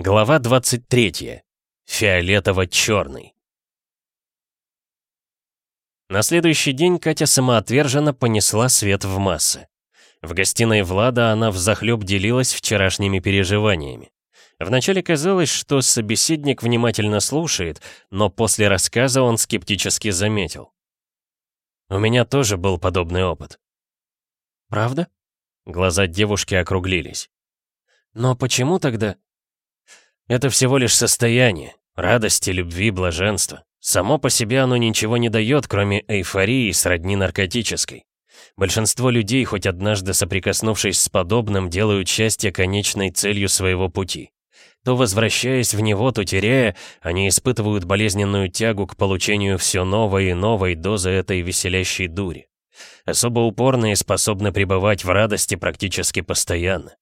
Глава 23. Фиолетово-черный. На следующий день Катя самоотверженно понесла свет в массы. В гостиной Влада она взахлеб делилась вчерашними переживаниями. Вначале казалось, что собеседник внимательно слушает, но после рассказа он скептически заметил. «У меня тоже был подобный опыт». «Правда?» Глаза девушки округлились. «Но почему тогда?» Это всего лишь состояние, радости, любви, блаженства. Само по себе оно ничего не дает, кроме эйфории, сродни наркотической. Большинство людей, хоть однажды соприкоснувшись с подобным, делают счастье конечной целью своего пути. То возвращаясь в него, то теряя, они испытывают болезненную тягу к получению все новой и новой дозы этой веселящей дури. Особо упорные способны пребывать в радости практически постоянно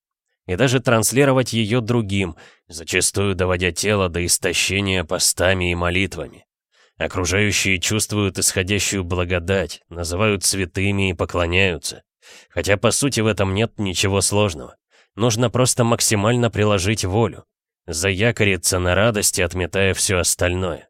и даже транслировать ее другим, зачастую доводя тело до истощения постами и молитвами. Окружающие чувствуют исходящую благодать, называют святыми и поклоняются. Хотя по сути в этом нет ничего сложного. Нужно просто максимально приложить волю, заякориться на радости, отметая все остальное.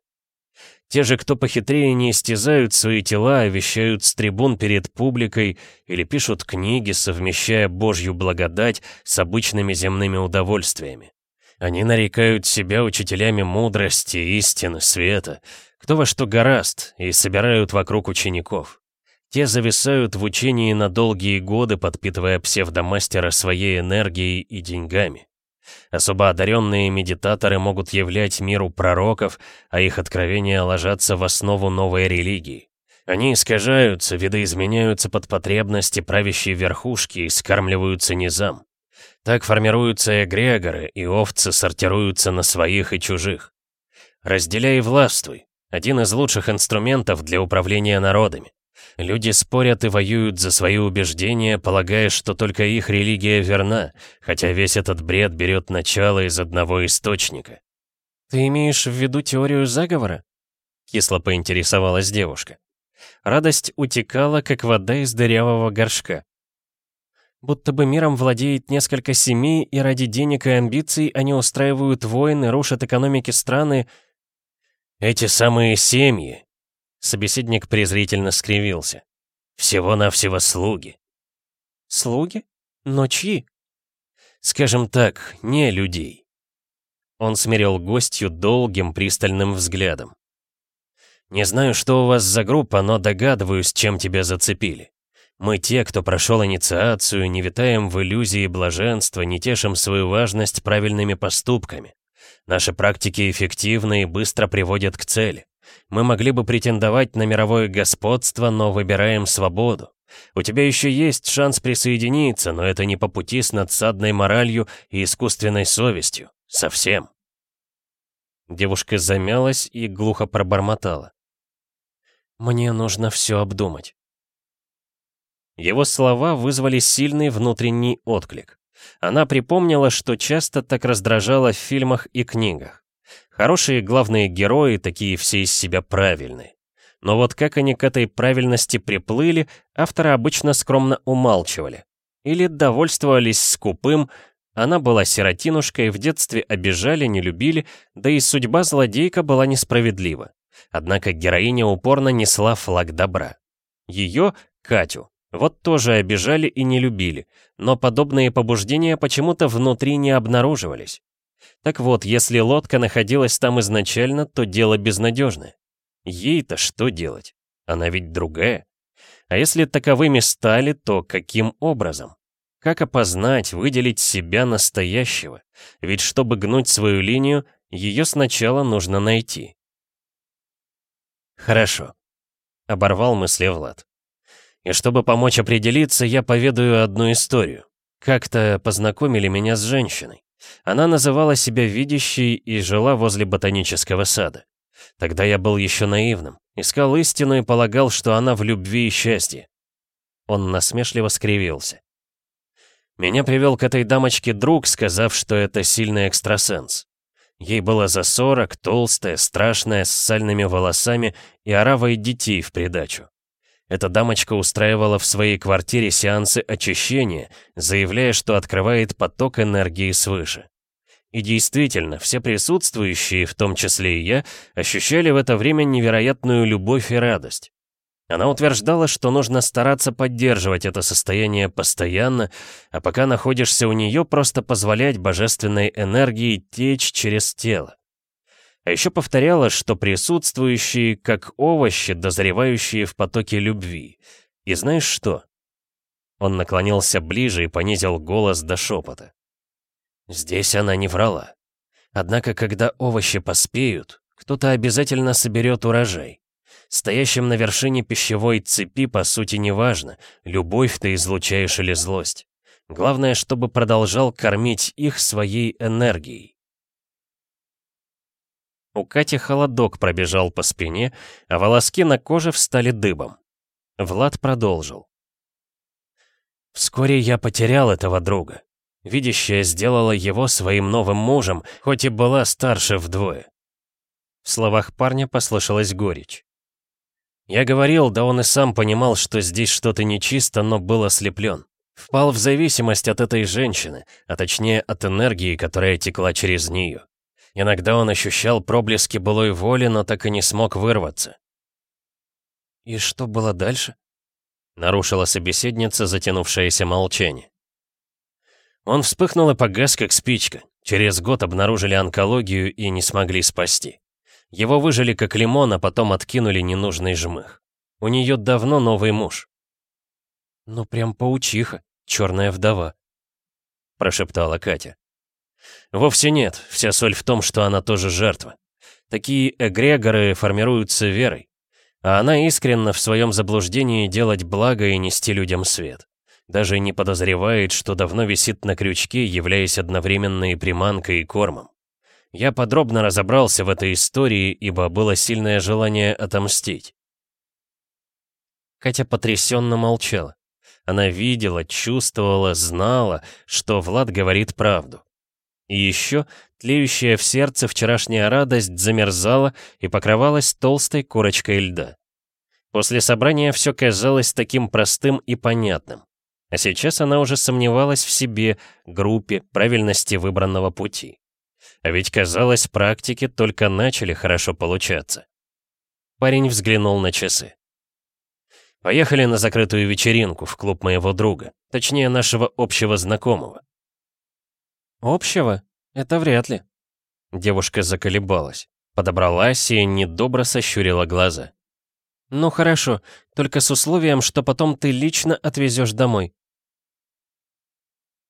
Те же, кто похитрее, не истязают свои тела, а вещают с трибун перед публикой или пишут книги, совмещая Божью благодать с обычными земными удовольствиями. Они нарекают себя учителями мудрости, истины, света, кто во что гораст, и собирают вокруг учеников. Те зависают в учении на долгие годы, подпитывая псевдомастера своей энергией и деньгами. Особо одаренные медитаторы могут являть миру пророков, а их откровения ложатся в основу новой религии. Они искажаются, видоизменяются под потребности правящей верхушки и скармливаются низам. Так формируются эгрегоры, и овцы сортируются на своих и чужих. Разделяй и властвуй. Один из лучших инструментов для управления народами. Люди спорят и воюют за свои убеждения, полагая, что только их религия верна, хотя весь этот бред берет начало из одного источника. «Ты имеешь в виду теорию заговора?» — кисло поинтересовалась девушка. Радость утекала, как вода из дырявого горшка. Будто бы миром владеет несколько семей, и ради денег и амбиций они устраивают войны, рушат экономики страны. Эти самые семьи Собеседник презрительно скривился. «Всего-навсего слуги». «Слуги? Но чьи?» «Скажем так, не людей». Он смирил гостью долгим пристальным взглядом. «Не знаю, что у вас за группа, но догадываюсь, чем тебя зацепили. Мы те, кто прошел инициацию, не витаем в иллюзии блаженства, не тешим свою важность правильными поступками. Наши практики эффективны и быстро приводят к цели. Мы могли бы претендовать на мировое господство, но выбираем свободу. У тебя еще есть шанс присоединиться, но это не по пути с надсадной моралью и искусственной совестью. Совсем. Девушка замялась и глухо пробормотала. «Мне нужно все обдумать». Его слова вызвали сильный внутренний отклик. Она припомнила, что часто так раздражала в фильмах и книгах. Хорошие главные герои, такие все из себя правильные. Но вот как они к этой правильности приплыли, авторы обычно скромно умалчивали. Или довольствовались скупым, она была сиротинушкой, в детстве обижали, не любили, да и судьба злодейка была несправедлива. Однако героиня упорно несла флаг добра. Ее, Катю, вот тоже обижали и не любили, но подобные побуждения почему-то внутри не обнаруживались. Так вот, если лодка находилась там изначально, то дело безнадежное. Ей-то что делать? Она ведь другая. А если таковыми стали, то каким образом? Как опознать, выделить себя настоящего? Ведь чтобы гнуть свою линию, ее сначала нужно найти. Хорошо. Оборвал мысли Влад. И чтобы помочь определиться, я поведаю одну историю. Как-то познакомили меня с женщиной. Она называла себя видящей и жила возле ботанического сада. Тогда я был еще наивным, искал истину и полагал, что она в любви и счастье. Он насмешливо скривился. Меня привел к этой дамочке друг, сказав, что это сильный экстрасенс. Ей было за сорок, толстая, страшная, с сальными волосами и оравой детей в придачу. Эта дамочка устраивала в своей квартире сеансы очищения, заявляя, что открывает поток энергии свыше. И действительно, все присутствующие, в том числе и я, ощущали в это время невероятную любовь и радость. Она утверждала, что нужно стараться поддерживать это состояние постоянно, а пока находишься у нее, просто позволять божественной энергии течь через тело. А еще повторяла, что присутствующие как овощи, дозревающие в потоке любви. И знаешь что? Он наклонился ближе и понизил голос до шепота. Здесь она не врала. Однако, когда овощи поспеют, кто-то обязательно соберет урожай. Стоящим на вершине пищевой цепи, по сути, не важно, любовь ты излучаешь или злость. Главное, чтобы продолжал кормить их своей энергией. У Кати холодок пробежал по спине, а волоски на коже встали дыбом. Влад продолжил. Вскоре я потерял этого друга. Видящая сделала его своим новым мужем, хоть и была старше вдвое. В словах парня послышалась горечь. Я говорил, да он и сам понимал, что здесь что-то нечисто, но был ослеплен. Впал в зависимость от этой женщины, а точнее от энергии, которая текла через нее. Иногда он ощущал проблески былой воли, но так и не смог вырваться. «И что было дальше?» Нарушила собеседница затянувшееся молчание. Он вспыхнул и погас, как спичка. Через год обнаружили онкологию и не смогли спасти. Его выжили как лимон, а потом откинули ненужный жмых. У нее давно новый муж. «Ну прям паучиха, черная вдова», — прошептала Катя. «Вовсе нет, вся соль в том, что она тоже жертва. Такие эгрегоры формируются верой, а она искренна в своем заблуждении делать благо и нести людям свет даже не подозревает, что давно висит на крючке, являясь одновременно и приманкой, и кормом. Я подробно разобрался в этой истории, ибо было сильное желание отомстить. Катя потрясенно молчала. Она видела, чувствовала, знала, что Влад говорит правду. И еще тлеющая в сердце вчерашняя радость замерзала и покрывалась толстой корочкой льда. После собрания все казалось таким простым и понятным. А сейчас она уже сомневалась в себе, группе, правильности выбранного пути. А ведь, казалось, практики только начали хорошо получаться. Парень взглянул на часы. «Поехали на закрытую вечеринку в клуб моего друга, точнее, нашего общего знакомого». «Общего? Это вряд ли». Девушка заколебалась, подобралась и недобро сощурила глаза. «Ну хорошо, только с условием, что потом ты лично отвезешь домой».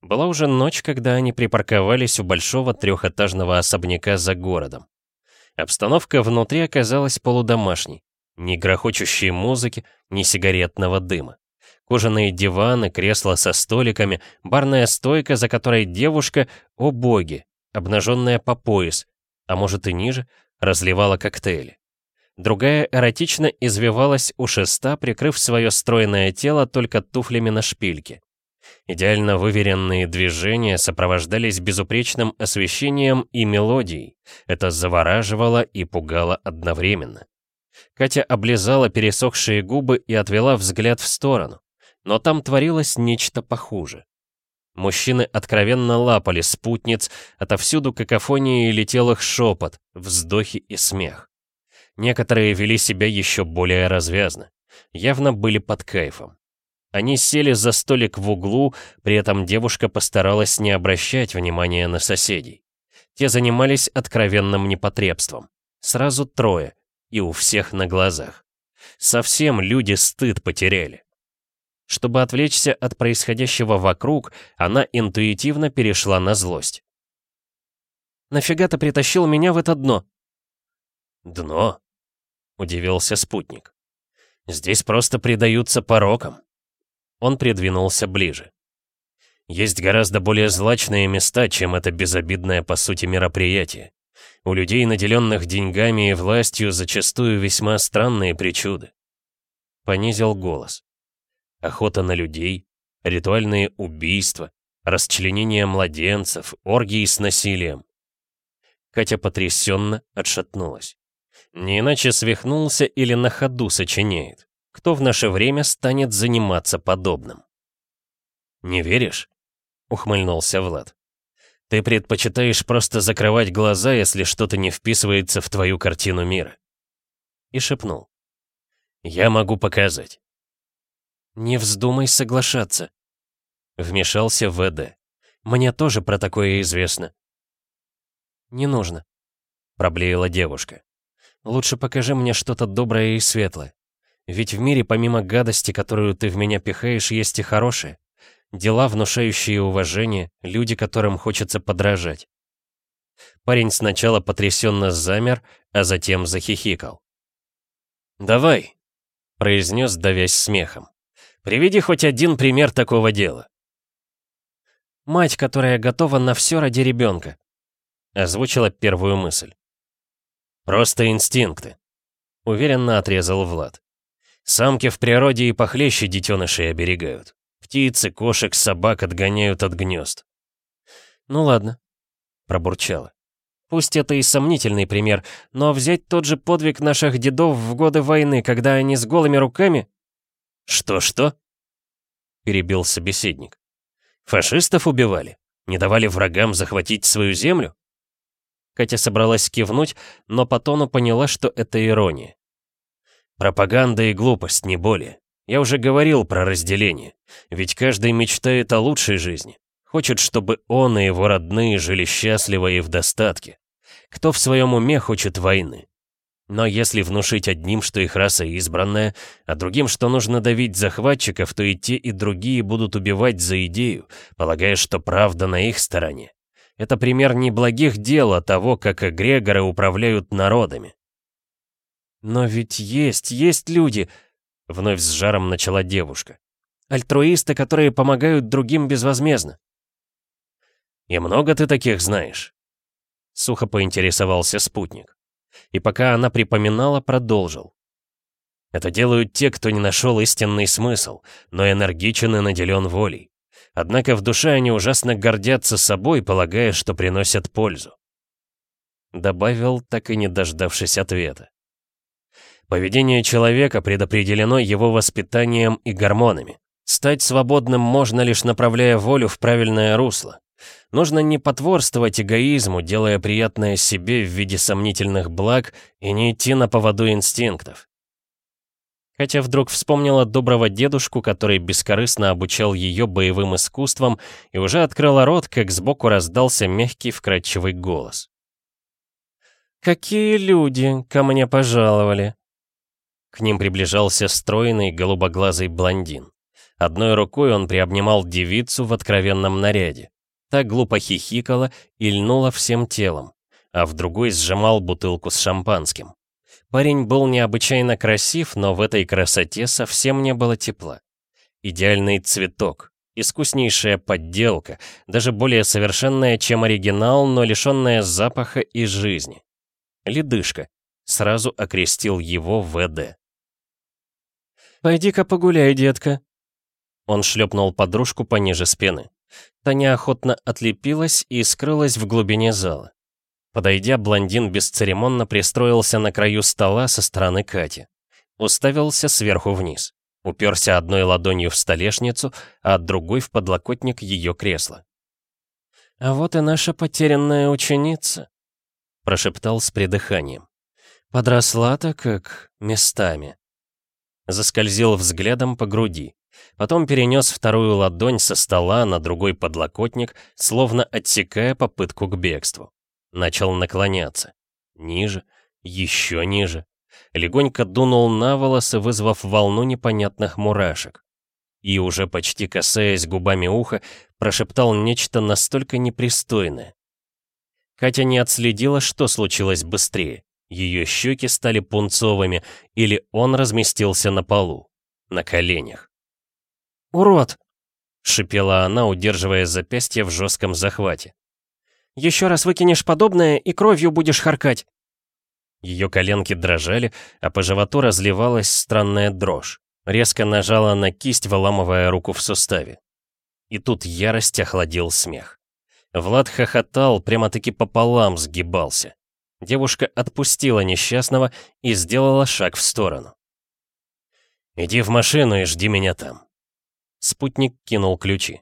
Была уже ночь, когда они припарковались у большого трехэтажного особняка за городом. Обстановка внутри оказалась полудомашней. Ни грохочущей музыки, ни сигаретного дыма. Кожаные диваны, кресла со столиками, барная стойка, за которой девушка, о боги, обнаженная по пояс, а может и ниже, разливала коктейли. Другая эротично извивалась у шеста, прикрыв свое стройное тело только туфлями на шпильке. Идеально выверенные движения сопровождались безупречным освещением и мелодией. Это завораживало и пугало одновременно. Катя облизала пересохшие губы и отвела взгляд в сторону. Но там творилось нечто похуже. Мужчины откровенно лапали спутниц, отовсюду какофонией летел их шепот, вздохи и смех. Некоторые вели себя еще более развязно. Явно были под кайфом. Они сели за столик в углу, при этом девушка постаралась не обращать внимания на соседей. Те занимались откровенным непотребством. Сразу трое, и у всех на глазах. Совсем люди стыд потеряли. Чтобы отвлечься от происходящего вокруг, она интуитивно перешла на злость. «Нафига ты притащил меня в это дно?» «Дно?» — удивился спутник. «Здесь просто предаются порокам. Он придвинулся ближе. Есть гораздо более злачные места, чем это безобидное по сути мероприятие. У людей, наделенных деньгами и властью, зачастую весьма странные причуды. Понизил голос. Охота на людей, ритуальные убийства, расчленение младенцев, оргии с насилием. Катя потрясенно отшатнулась. Не иначе свихнулся или на ходу сочиняет кто в наше время станет заниматься подобным. «Не веришь?» — ухмыльнулся Влад. Ты предпочитаешь просто закрывать глаза, если что-то не вписывается в твою картину мира. И шепнул. Я могу показать. Не вздумай соглашаться. Вмешался ВД. Мне тоже про такое известно. Не нужно. Проблеяла девушка. Лучше покажи мне что-то доброе и светлое. Ведь в мире помимо гадости, которую ты в меня пихаешь, есть и хорошее. Дела, внушающие уважение, люди, которым хочется подражать. Парень сначала потрясенно замер, а затем захихикал. «Давай», — произнес, давясь смехом. «Приведи хоть один пример такого дела». «Мать, которая готова на все ради ребенка», — озвучила первую мысль. «Просто инстинкты», — уверенно отрезал Влад. «Самки в природе и похлеще детенышей оберегают. Птицы, кошек, собак отгоняют от гнезд. «Ну ладно», — пробурчала. «Пусть это и сомнительный пример, но взять тот же подвиг наших дедов в годы войны, когда они с голыми руками...» «Что-что?» — перебил собеседник. «Фашистов убивали? Не давали врагам захватить свою землю?» Катя собралась кивнуть, но по тону поняла, что это ирония. «Пропаганда и глупость, не более. Я уже говорил про разделение. Ведь каждый мечтает о лучшей жизни. Хочет, чтобы он и его родные жили счастливо и в достатке. Кто в своем уме хочет войны? Но если внушить одним, что их раса избранная, а другим, что нужно давить захватчиков, то и те, и другие будут убивать за идею, полагая, что правда на их стороне. Это пример неблагих дел, а того, как эгрегоры управляют народами. Но ведь есть, есть люди, Вновь с жаром начала девушка. Альтруисты, которые помогают другим безвозмездно. «И много ты таких знаешь?» Сухо поинтересовался спутник. И пока она припоминала, продолжил. Это делают те, кто не нашел истинный смысл, но энергичен и наделен волей. Однако в душе они ужасно гордятся собой, полагая, что приносят пользу. Добавил, так и не дождавшись ответа. Поведение человека предопределено его воспитанием и гормонами. Стать свободным можно лишь направляя волю в правильное русло. Нужно не потворствовать эгоизму, делая приятное себе в виде сомнительных благ и не идти на поводу инстинктов. Хотя вдруг вспомнила доброго дедушку, который бескорыстно обучал ее боевым искусствам, и уже открыла рот, как сбоку раздался мягкий вкрадчивый голос. «Какие люди ко мне пожаловали!» К ним приближался стройный голубоглазый блондин. Одной рукой он приобнимал девицу в откровенном наряде. Та глупо хихикала и льнула всем телом, а в другой сжимал бутылку с шампанским. Парень был необычайно красив, но в этой красоте совсем не было тепла. Идеальный цветок, искуснейшая подделка, даже более совершенная, чем оригинал, но лишенная запаха и жизни. Ледышка. Сразу окрестил его ВД. «Пойди-ка погуляй, детка». Он шлепнул подружку пониже спины. Та неохотно отлепилась и скрылась в глубине зала. Подойдя, блондин бесцеремонно пристроился на краю стола со стороны Кати. Уставился сверху вниз. Уперся одной ладонью в столешницу, а другой в подлокотник ее кресла. «А вот и наша потерянная ученица», — прошептал с придыханием. «Подросла-то как местами» заскользил взглядом по груди. Потом перенес вторую ладонь со стола на другой подлокотник, словно отсекая попытку к бегству. Начал наклоняться. Ниже, еще ниже. Легонько дунул на волосы, вызвав волну непонятных мурашек. И уже почти касаясь губами уха, прошептал нечто настолько непристойное. Катя не отследила, что случилось быстрее. Ее щеки стали пунцовыми, или он разместился на полу, на коленях. «Урод!» — шипела она, удерживая запястье в жестком захвате. «Еще раз выкинешь подобное, и кровью будешь харкать!» Ее коленки дрожали, а по животу разливалась странная дрожь. Резко нажала на кисть, выламывая руку в суставе. И тут ярость охладил смех. Влад хохотал, прямо-таки пополам сгибался. Девушка отпустила несчастного и сделала шаг в сторону. «Иди в машину и жди меня там». Спутник кинул ключи.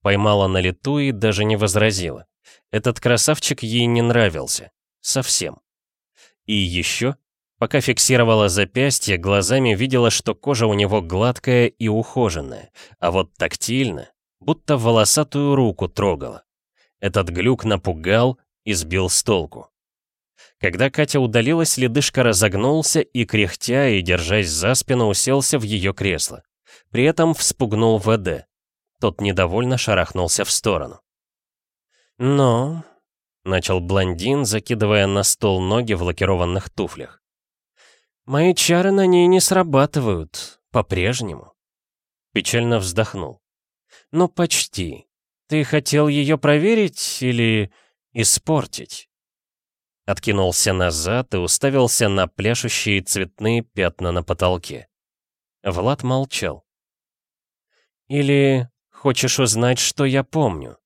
Поймала на лету и даже не возразила. Этот красавчик ей не нравился. Совсем. И еще, пока фиксировала запястье, глазами видела, что кожа у него гладкая и ухоженная, а вот тактильно, будто волосатую руку трогала. Этот глюк напугал и сбил с толку. Когда Катя удалилась, ледышка разогнулся и, кряхтя и держась за спину, уселся в ее кресло. При этом вспугнул ВД. Тот недовольно шарахнулся в сторону. «Но...» — начал блондин, закидывая на стол ноги в лакированных туфлях. «Мои чары на ней не срабатывают. По-прежнему». Печально вздохнул. «Ну, почти. Ты хотел ее проверить или испортить?» Откинулся назад и уставился на пляшущие цветные пятна на потолке. Влад молчал. «Или хочешь узнать, что я помню?»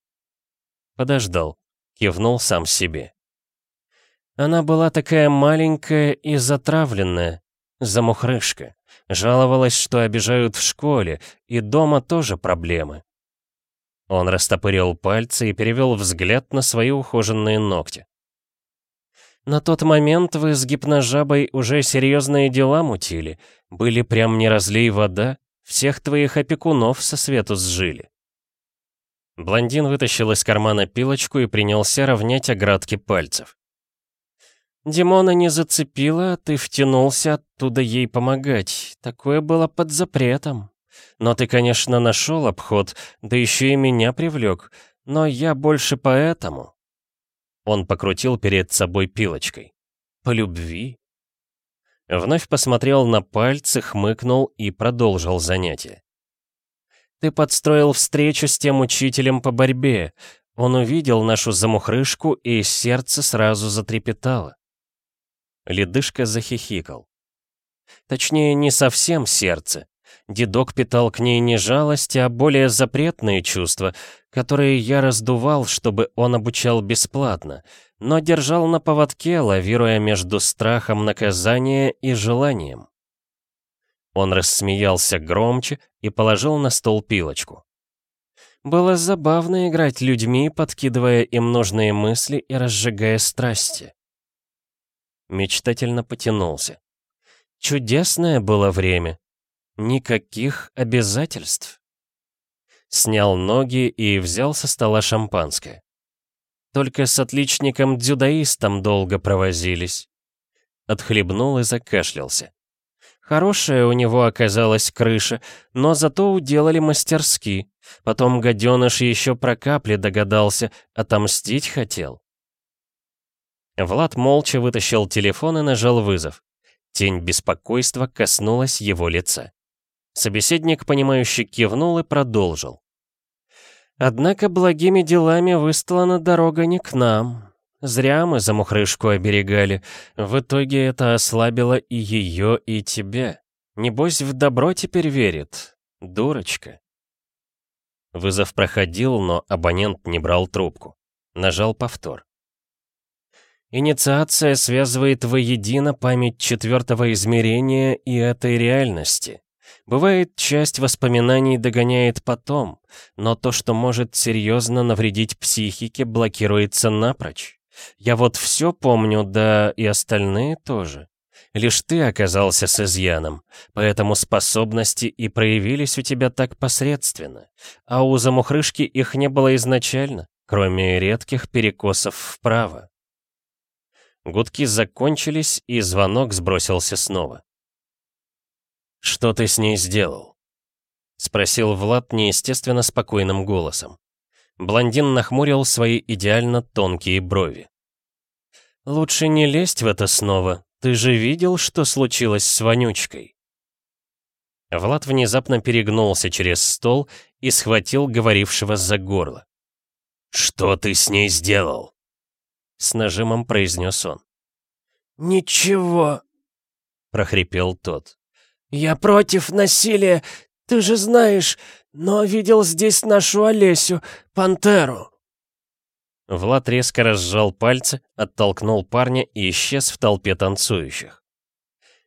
Подождал, кивнул сам себе. Она была такая маленькая и затравленная, замухрышка. Жаловалась, что обижают в школе, и дома тоже проблемы. Он растопырил пальцы и перевел взгляд на свои ухоженные ногти. На тот момент вы с гипножабой уже серьезные дела мутили. Были прям не разлей вода, всех твоих опекунов со свету сжили. Блондин вытащил из кармана пилочку и принялся равнять оградки пальцев. Димона не зацепила, ты втянулся оттуда ей помогать. Такое было под запретом. Но ты, конечно, нашел обход, да еще и меня привлек. Но я больше поэтому. Он покрутил перед собой пилочкой. По любви. Вновь посмотрел на пальцы, хмыкнул и продолжил занятие. Ты подстроил встречу с тем учителем по борьбе. Он увидел нашу замухрышку, и сердце сразу затрепетало. Ледышка захихикал. Точнее, не совсем сердце. Дедок питал к ней не жалость, а более запретные чувства, которые я раздувал, чтобы он обучал бесплатно, но держал на поводке, лавируя между страхом наказания и желанием. Он рассмеялся громче и положил на стол пилочку. Было забавно играть людьми, подкидывая им нужные мысли и разжигая страсти. Мечтательно потянулся. Чудесное было время. Никаких обязательств. Снял ноги и взял со стола шампанское. Только с отличником-дзюдоистом долго провозились. Отхлебнул и закашлялся. Хорошая у него оказалась крыша, но зато уделали мастерски. Потом гаденыш еще про капли догадался, отомстить хотел. Влад молча вытащил телефон и нажал вызов. Тень беспокойства коснулась его лица. Собеседник, понимающе кивнул и продолжил. «Однако благими делами выстлана дорога не к нам. Зря мы за мухрышку оберегали. В итоге это ослабило и ее, и тебя. Небось, в добро теперь верит. Дурочка. Вызов проходил, но абонент не брал трубку. Нажал повтор. Инициация связывает воедино память четвертого измерения и этой реальности. Бывает, часть воспоминаний догоняет потом, но то, что может серьезно навредить психике, блокируется напрочь. Я вот все помню, да и остальные тоже. Лишь ты оказался с изъяном, поэтому способности и проявились у тебя так посредственно. А у замухрышки их не было изначально, кроме редких перекосов вправо. Гудки закончились, и звонок сбросился снова. «Что ты с ней сделал?» — спросил Влад неестественно спокойным голосом. Блондин нахмурил свои идеально тонкие брови. «Лучше не лезть в это снова. Ты же видел, что случилось с Вонючкой?» Влад внезапно перегнулся через стол и схватил говорившего за горло. «Что ты с ней сделал?» С нажимом произнес он. «Ничего», — прохрипел тот. «Я против насилия, ты же знаешь, но видел здесь нашу Олесю, пантеру». Влад резко разжал пальцы, оттолкнул парня и исчез в толпе танцующих.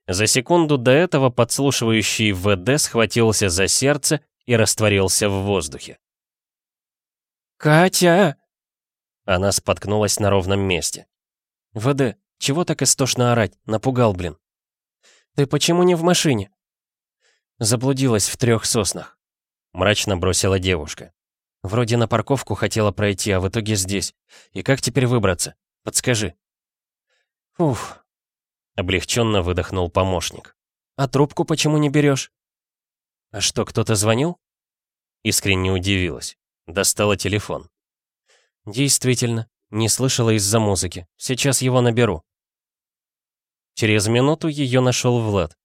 За секунду до этого подслушивающий ВД схватился за сердце и растворился в воздухе. «Катя!» Она споткнулась на ровном месте. «ВД, чего так истошно орать? Напугал, блин». «Ты почему не в машине?» Заблудилась в трех соснах. Мрачно бросила девушка. Вроде на парковку хотела пройти, а в итоге здесь. И как теперь выбраться? Подскажи. Уф. Облегченно выдохнул помощник. А трубку почему не берешь? А что, кто-то звонил? Искренне удивилась. Достала телефон. Действительно, не слышала из-за музыки. Сейчас его наберу. Через минуту ее нашел Влад.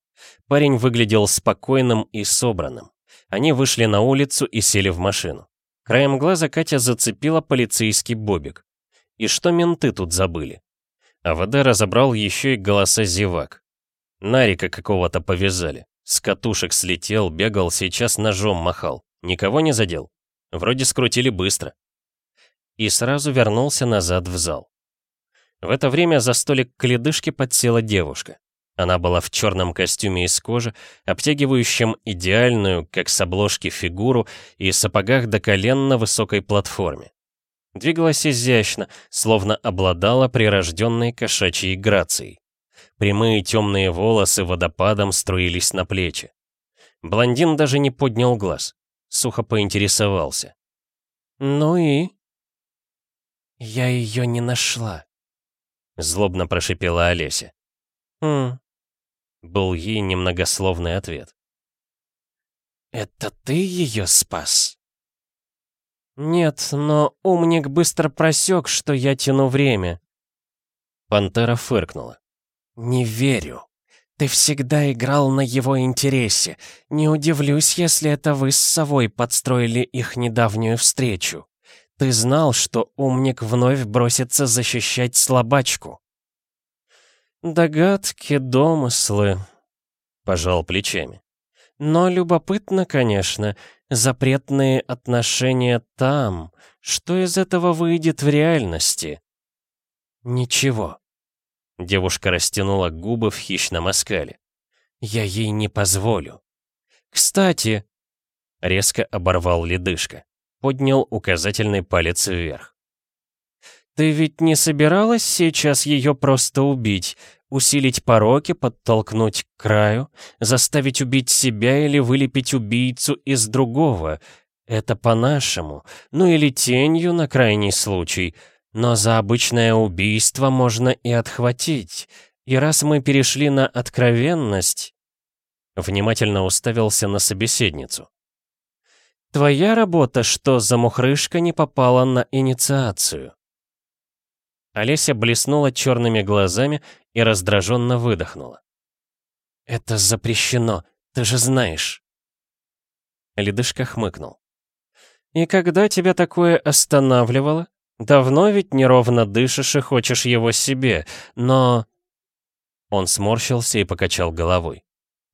Парень выглядел спокойным и собранным. Они вышли на улицу и сели в машину. Краем глаза Катя зацепила полицейский бобик. И что менты тут забыли? АВД разобрал еще и голоса зевак. Нарика какого-то повязали. С катушек слетел, бегал, сейчас ножом махал. Никого не задел. Вроде скрутили быстро. И сразу вернулся назад в зал. В это время за столик к ледышке подсела девушка. Она была в черном костюме из кожи, обтягивающем идеальную, как с обложки, фигуру и сапогах до колен на высокой платформе. Двигалась изящно, словно обладала прирожденной кошачьей грацией. Прямые темные волосы водопадом струились на плечи. Блондин даже не поднял глаз, сухо поинтересовался. «Ну и?» «Я ее не нашла», — злобно прошипела Олеся. «Хм, был ей немногословный ответ. «Это ты ее спас?» «Нет, но умник быстро просек, что я тяну время». Пантера фыркнула. «Не верю. Ты всегда играл на его интересе. Не удивлюсь, если это вы с совой подстроили их недавнюю встречу. Ты знал, что умник вновь бросится защищать слабачку». «Догадки, домыслы», — пожал плечами. «Но любопытно, конечно, запретные отношения там. Что из этого выйдет в реальности?» «Ничего». Девушка растянула губы в хищном оскале. «Я ей не позволю». «Кстати...» Резко оборвал ледышка. Поднял указательный палец вверх. «Ты ведь не собиралась сейчас ее просто убить, усилить пороки, подтолкнуть к краю, заставить убить себя или вылепить убийцу из другого? Это по-нашему, ну или тенью на крайний случай. Но за обычное убийство можно и отхватить. И раз мы перешли на откровенность...» Внимательно уставился на собеседницу. «Твоя работа, что замухрышка не попала на инициацию?» Олеся блеснула черными глазами и раздраженно выдохнула. «Это запрещено, ты же знаешь». Ледышка хмыкнул. «И когда тебя такое останавливало? Давно ведь неровно дышишь и хочешь его себе, но...» Он сморщился и покачал головой.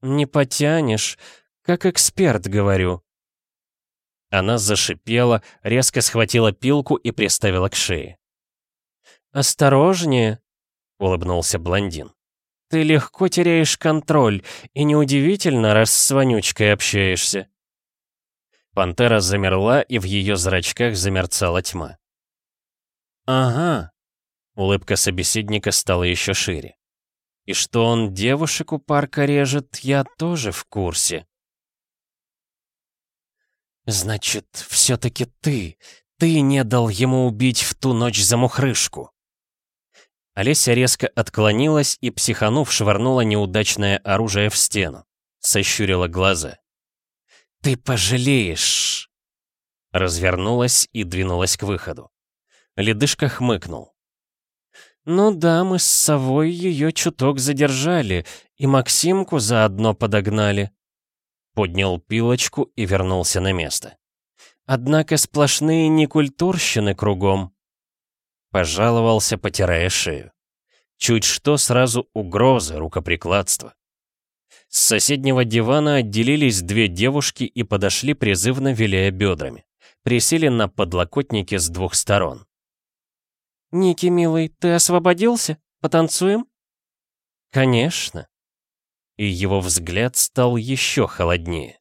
«Не потянешь, как эксперт, говорю». Она зашипела, резко схватила пилку и приставила к шее. «Осторожнее», — улыбнулся блондин. «Ты легко теряешь контроль, и неудивительно, раз с вонючкой общаешься». Пантера замерла, и в ее зрачках замерцала тьма. «Ага», — улыбка собеседника стала еще шире. «И что он девушек у парка режет, я тоже в курсе». «Значит, все-таки ты, ты не дал ему убить в ту ночь за мухрышку?» Олеся резко отклонилась и, психанув, швырнула неудачное оружие в стену. Сощурила глаза. «Ты пожалеешь!» Развернулась и двинулась к выходу. Ледышка хмыкнул. «Ну да, мы с совой ее чуток задержали, и Максимку заодно подогнали». Поднял пилочку и вернулся на место. «Однако сплошные некультурщины кругом. Пожаловался, потирая шею. Чуть что, сразу угрозы, рукоприкладство. С соседнего дивана отделились две девушки и подошли, призывно виляя бедрами. Присели на подлокотники с двух сторон. «Ники, милый, ты освободился? Потанцуем?» «Конечно». И его взгляд стал еще холоднее.